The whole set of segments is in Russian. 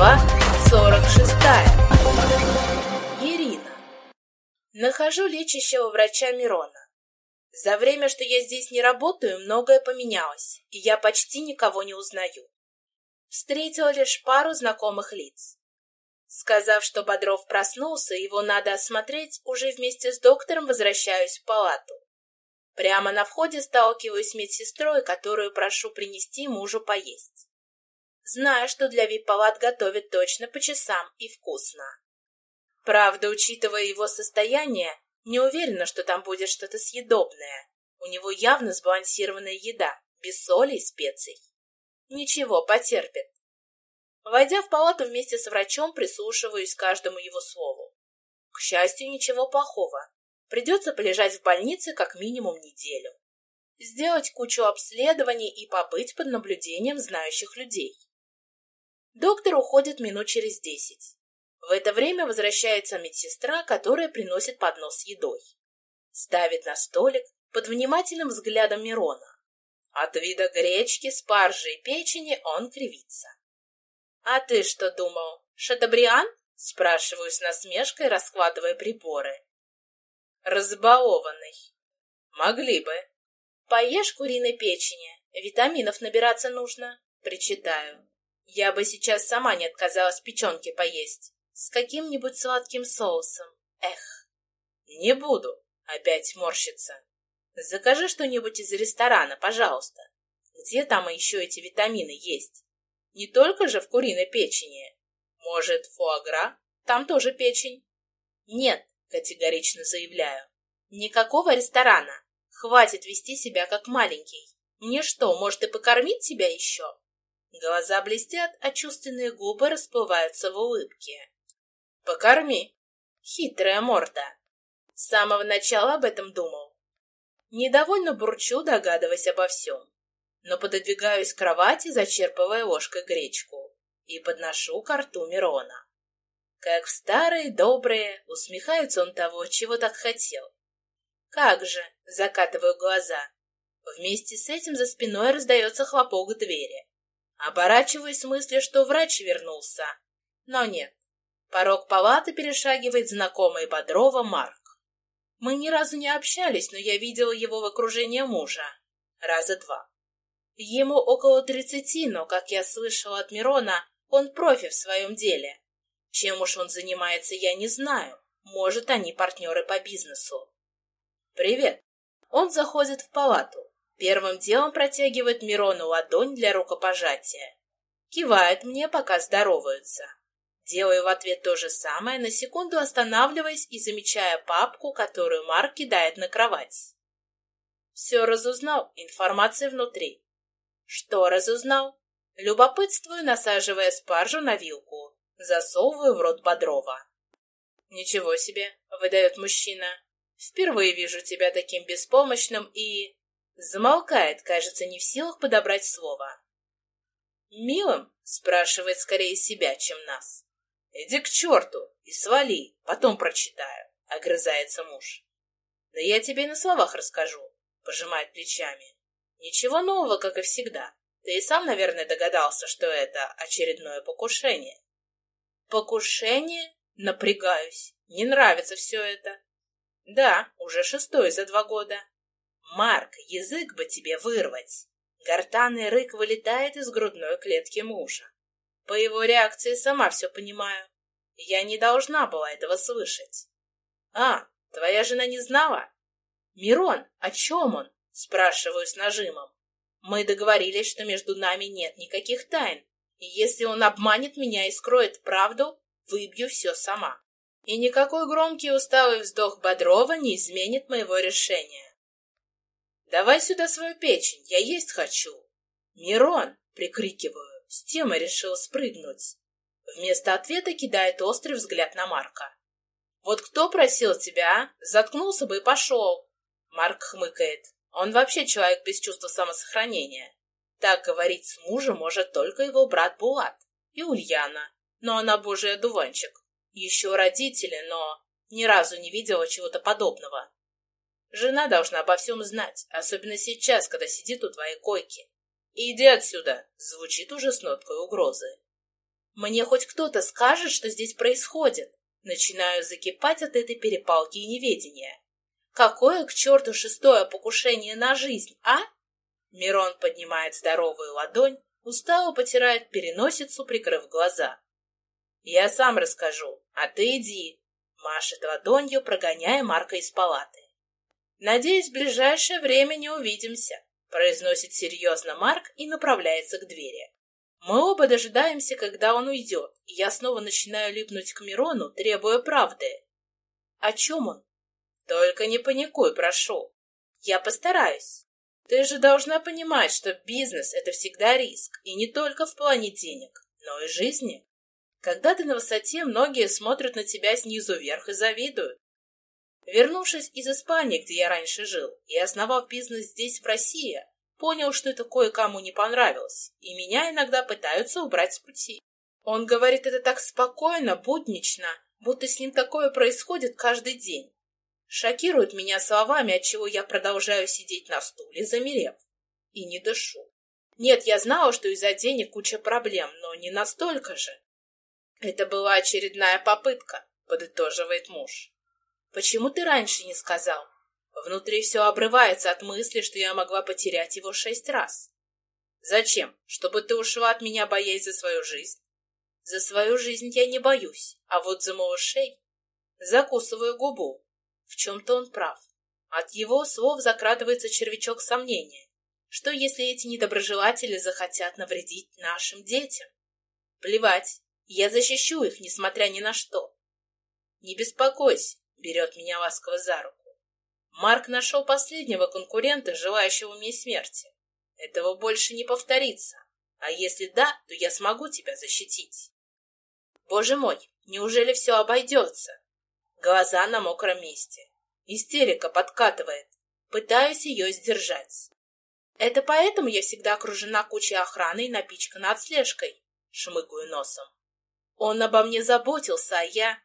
Глава 46. Ирина. Нахожу лечащего врача Мирона. За время, что я здесь не работаю, многое поменялось, и я почти никого не узнаю. Встретила лишь пару знакомых лиц. Сказав, что Бодров проснулся, его надо осмотреть, уже вместе с доктором возвращаюсь в палату. Прямо на входе сталкиваюсь с медсестрой, которую прошу принести мужу поесть зная, что для вип-палат готовят точно по часам и вкусно. Правда, учитывая его состояние, не уверена, что там будет что-то съедобное. У него явно сбалансированная еда, без соли и специй. Ничего, потерпит. Войдя в палату вместе с врачом, прислушиваюсь к каждому его слову. К счастью, ничего плохого. Придется полежать в больнице как минимум неделю. Сделать кучу обследований и побыть под наблюдением знающих людей. Доктор уходит минут через десять. В это время возвращается медсестра, которая приносит поднос с едой. Ставит на столик под внимательным взглядом Мирона. От вида гречки, спаржи и печени он кривится. «А ты что думал, шатабриан?» — спрашиваю с насмешкой, раскладывая приборы. «Разбалованный. Могли бы. Поешь куриной печени, витаминов набираться нужно», — причитаю. Я бы сейчас сама не отказалась печенки поесть. С каким-нибудь сладким соусом. Эх. Не буду. Опять морщится. Закажи что-нибудь из ресторана, пожалуйста. Где там еще эти витамины есть? Не только же в куриной печени. Может, фуагра? Там тоже печень. Нет, категорично заявляю. Никакого ресторана. Хватит вести себя как маленький. Мне что, может и покормить тебя еще? Глаза блестят, а чувственные губы расплываются в улыбке. «Покорми!» Хитрая морда. С самого начала об этом думал. Недовольно бурчу, догадываясь обо всем. Но пододвигаюсь к кровати, зачерпывая ложкой гречку, и подношу к рту Мирона. Как в старые добрые, усмехается он того, чего так хотел. Как же, закатываю глаза. Вместе с этим за спиной раздается хлопок двери. Оборачиваюсь с мыслью, что врач вернулся. Но нет. Порог палаты перешагивает знакомый Бодрова Марк. Мы ни разу не общались, но я видела его в окружении мужа. Раза два. Ему около тридцати, но, как я слышала от Мирона, он профи в своем деле. Чем уж он занимается, я не знаю. Может, они партнеры по бизнесу. «Привет». Он заходит в палату. Первым делом протягивает Мирону ладонь для рукопожатия. Кивает мне, пока здороваются. Делаю в ответ то же самое, на секунду останавливаясь и замечая папку, которую Марк кидает на кровать. Все разузнал, информация внутри. Что разузнал? Любопытствую, насаживая спаржу на вилку. Засовываю в рот Бодрова. «Ничего себе!» — выдает мужчина. «Впервые вижу тебя таким беспомощным и...» Замолкает, кажется, не в силах подобрать слово. «Милым?» — спрашивает скорее себя, чем нас. «Иди к черту и свали, потом прочитаю», — огрызается муж. «Да я тебе на словах расскажу», — пожимает плечами. «Ничего нового, как и всегда. Ты и сам, наверное, догадался, что это очередное покушение». «Покушение?» — напрягаюсь. «Не нравится все это». «Да, уже шестое за два года. Марк, язык бы тебе вырвать. Гортанный рык вылетает из грудной клетки мужа. По его реакции сама все понимаю. Я не должна была этого слышать. А, твоя жена не знала? Мирон, о чем он? Спрашиваю с нажимом. Мы договорились, что между нами нет никаких тайн. И если он обманет меня и скроет правду, выбью все сама. И никакой громкий усталый вздох Бодрова не изменит моего решения. «Давай сюда свою печень, я есть хочу!» «Мирон!» — прикрикиваю. С темы решил спрыгнуть. Вместо ответа кидает острый взгляд на Марка. «Вот кто просил тебя, а? Заткнулся бы и пошел!» Марк хмыкает. Он вообще человек без чувства самосохранения. Так говорить с мужем может только его брат Булат и Ульяна. Но она божий одуванчик. Еще родители, но ни разу не видела чего-то подобного. Жена должна обо всем знать, особенно сейчас, когда сидит у твоей койки. «Иди отсюда!» — звучит уже с ноткой угрозы. Мне хоть кто-то скажет, что здесь происходит. Начинаю закипать от этой перепалки и неведения. Какое к черту шестое покушение на жизнь, а? Мирон поднимает здоровую ладонь, устало потирает переносицу, прикрыв глаза. Я сам расскажу, а ты иди, машет ладонью, прогоняя Марка из палаты. Надеюсь, в ближайшее время не увидимся, произносит серьезно Марк и направляется к двери. Мы оба дожидаемся, когда он уйдет, и я снова начинаю липнуть к Мирону, требуя правды. О чем он? Только не паникуй, прошу. Я постараюсь. Ты же должна понимать, что бизнес — это всегда риск, и не только в плане денег, но и жизни. Когда ты на высоте, многие смотрят на тебя снизу вверх и завидуют. Вернувшись из Испании, где я раньше жил, и основав бизнес здесь, в России, понял, что это кое-кому не понравилось, и меня иногда пытаются убрать с пути. Он говорит это так спокойно, буднично, будто с ним такое происходит каждый день. Шокирует меня словами, от чего я продолжаю сидеть на стуле, замерев, и не дышу. Нет, я знала, что из-за денег куча проблем, но не настолько же. Это была очередная попытка, подытоживает муж. Почему ты раньше не сказал? Внутри все обрывается от мысли, что я могла потерять его шесть раз. Зачем? Чтобы ты ушла от меня, боясь за свою жизнь? За свою жизнь я не боюсь, а вот за малышей закусываю губу. В чем-то он прав. От его слов закрадывается червячок сомнения. Что, если эти недоброжелатели захотят навредить нашим детям? Плевать, я защищу их, несмотря ни на что. Не беспокойся, берет меня ласково за руку. Марк нашел последнего конкурента, желающего мне смерти. Этого больше не повторится. А если да, то я смогу тебя защитить. Боже мой, неужели все обойдется? Глаза на мокром месте. Истерика подкатывает. Пытаюсь ее сдержать. Это поэтому я всегда окружена кучей охраны и напичкана отслежкой. Шмыгаю носом. Он обо мне заботился, а я...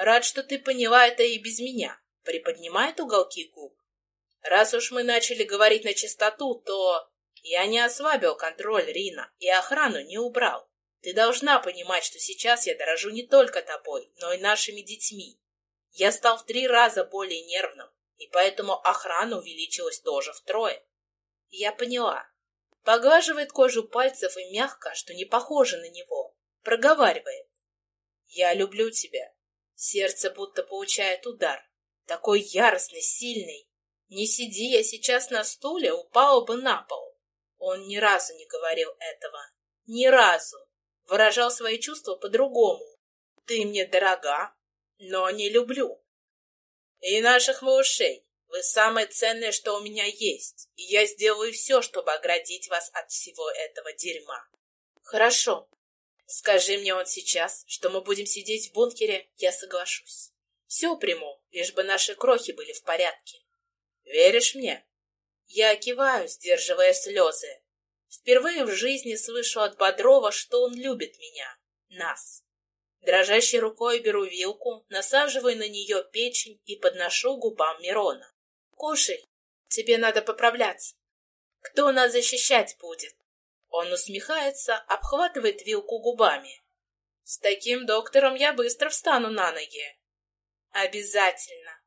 Рад, что ты поняла это и без меня приподнимает уголки губ. Раз уж мы начали говорить на чистоту, то... Я не ослабил контроль, Рина, и охрану не убрал. Ты должна понимать, что сейчас я дорожу не только тобой, но и нашими детьми. Я стал в три раза более нервным, и поэтому охрана увеличилась тоже втрое. Я поняла. Поглаживает кожу пальцев и мягко, что не похоже на него. Проговаривает. Я люблю тебя. Сердце будто получает удар. Такой яростный, сильный. Не сиди я сейчас на стуле, упал бы на пол. Он ни разу не говорил этого. Ни разу. Выражал свои чувства по-другому. Ты мне дорога, но не люблю. И наших малышей. Вы самое ценное, что у меня есть, и я сделаю все, чтобы оградить вас от всего этого дерьма. Хорошо. Скажи мне он сейчас, что мы будем сидеть в бункере, я соглашусь. Все приму, лишь бы наши крохи были в порядке. Веришь мне? Я киваю, сдерживая слезы. Впервые в жизни слышу от Бодрова, что он любит меня, нас. Дрожащей рукой беру вилку, насаживаю на нее печень и подношу губам Мирона. «Кушай, тебе надо поправляться. Кто нас защищать будет?» Он усмехается, обхватывает вилку губами. «С таким доктором я быстро встану на ноги. Обязательно.